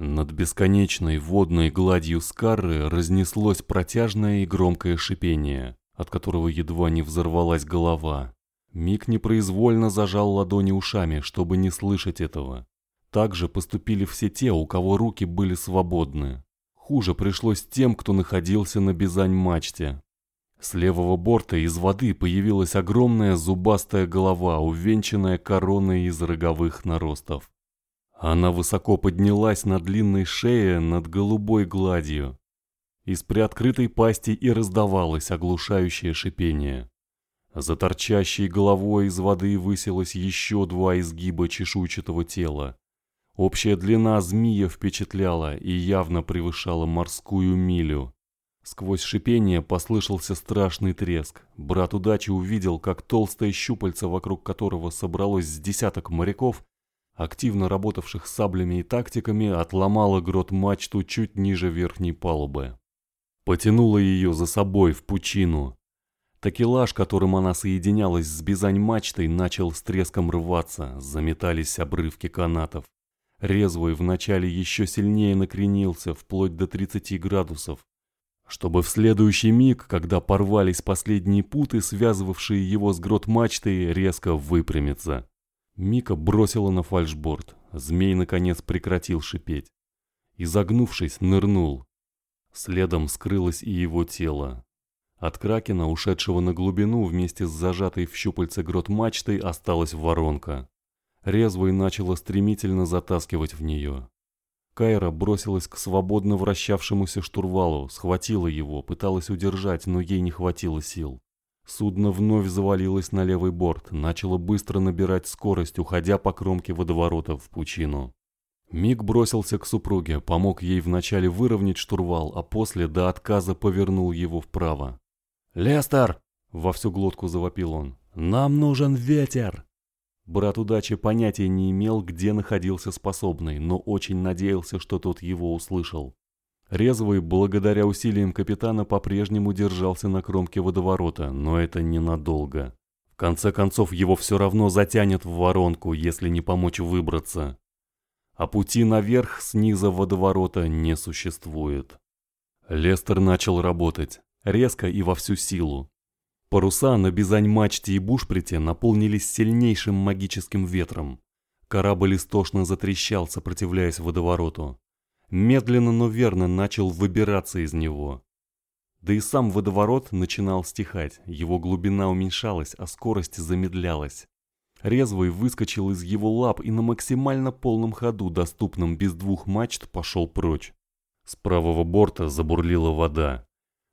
Над бесконечной водной гладью Скарры разнеслось протяжное и громкое шипение, от которого едва не взорвалась голова. Мик непроизвольно зажал ладони ушами, чтобы не слышать этого. Так же поступили все те, у кого руки были свободны. Хуже пришлось тем, кто находился на Бизань-мачте. С левого борта из воды появилась огромная зубастая голова, увенчанная короной из роговых наростов. Она высоко поднялась на длинной шее над голубой гладью. Из приоткрытой пасти и раздавалось оглушающее шипение. За торчащей головой из воды высилось еще два изгиба чешуйчатого тела. Общая длина змея впечатляла и явно превышала морскую милю. Сквозь шипение послышался страшный треск. Брат удачи увидел, как толстое щупальце, вокруг которого собралось с десяток моряков, активно работавших саблями и тактиками, отломала грот мачту чуть ниже верхней палубы. Потянула ее за собой в пучину. Такелаж, которым она соединялась с бизань-мачтой, начал с треском рваться, заметались обрывки канатов. Резвый вначале еще сильнее накренился, вплоть до 30 градусов, чтобы в следующий миг, когда порвались последние путы, связывавшие его с грот мачтой, резко выпрямиться. Мика бросила на фальшборд. Змей, наконец, прекратил шипеть. Изогнувшись, нырнул. Следом скрылось и его тело. От кракена, ушедшего на глубину вместе с зажатой в щупальце грот мачтой, осталась воронка. Резвый начала стремительно затаскивать в нее. Кайра бросилась к свободно вращавшемуся штурвалу, схватила его, пыталась удержать, но ей не хватило сил. Судно вновь завалилось на левый борт, начало быстро набирать скорость, уходя по кромке водоворота в пучину. Миг бросился к супруге, помог ей вначале выровнять штурвал, а после до отказа повернул его вправо. «Лестер!» – во всю глотку завопил он. «Нам нужен ветер!» Брат удачи понятия не имел, где находился способный, но очень надеялся, что тот его услышал. Резвый, благодаря усилиям капитана, по-прежнему держался на кромке водоворота, но это ненадолго. В конце концов, его все равно затянет в воронку, если не помочь выбраться. А пути наверх снизу водоворота не существует. Лестер начал работать, резко и во всю силу. Паруса на бизань-мачте и бушприте наполнились сильнейшим магическим ветром. Корабль истошно затрещал, сопротивляясь водовороту медленно, но верно начал выбираться из него. Да и сам водоворот начинал стихать, его глубина уменьшалась, а скорость замедлялась. Резвый выскочил из его лап и на максимально полном ходу, доступном без двух мачт, пошел прочь. С правого борта забурлила вода.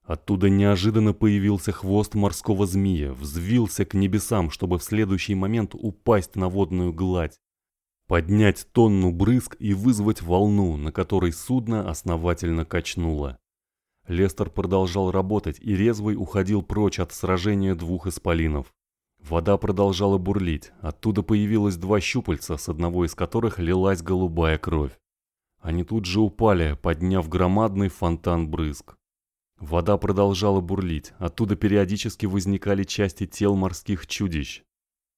Оттуда неожиданно появился хвост морского змея, взвился к небесам, чтобы в следующий момент упасть на водную гладь поднять тонну брызг и вызвать волну, на которой судно основательно качнуло. Лестер продолжал работать и резвый уходил прочь от сражения двух исполинов. Вода продолжала бурлить, оттуда появилось два щупальца, с одного из которых лилась голубая кровь. Они тут же упали, подняв громадный фонтан брызг. Вода продолжала бурлить, оттуда периодически возникали части тел морских чудищ,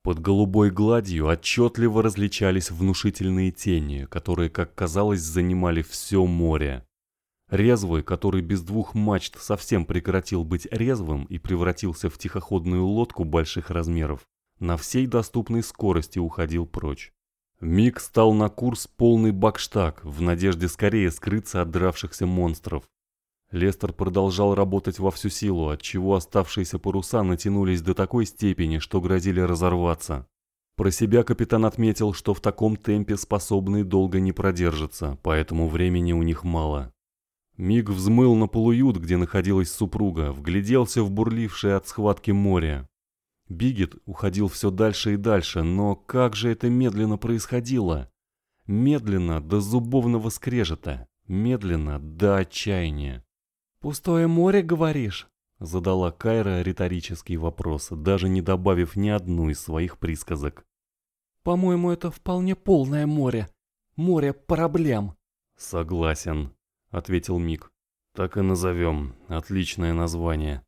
под голубой гладью отчетливо различались внушительные тени, которые, как казалось, занимали все море. Резвый, который без двух мачт совсем прекратил быть резвым и превратился в тихоходную лодку больших размеров, на всей доступной скорости уходил прочь. Миг стал на курс полный бакштаг, в надежде скорее скрыться от дравшихся монстров. Лестер продолжал работать во всю силу, отчего оставшиеся паруса натянулись до такой степени, что грозили разорваться. Про себя капитан отметил, что в таком темпе способные долго не продержатся, поэтому времени у них мало. Миг взмыл на полуют, где находилась супруга, вгляделся в бурлившее от схватки море. Бигет уходил все дальше и дальше, но как же это медленно происходило? Медленно до зубовного скрежета, медленно до отчаяния. «Пустое море, говоришь?» Задала Кайра риторический вопрос, даже не добавив ни одну из своих присказок. «По-моему, это вполне полное море. Море проблем». «Согласен», — ответил Мик. «Так и назовем. Отличное название».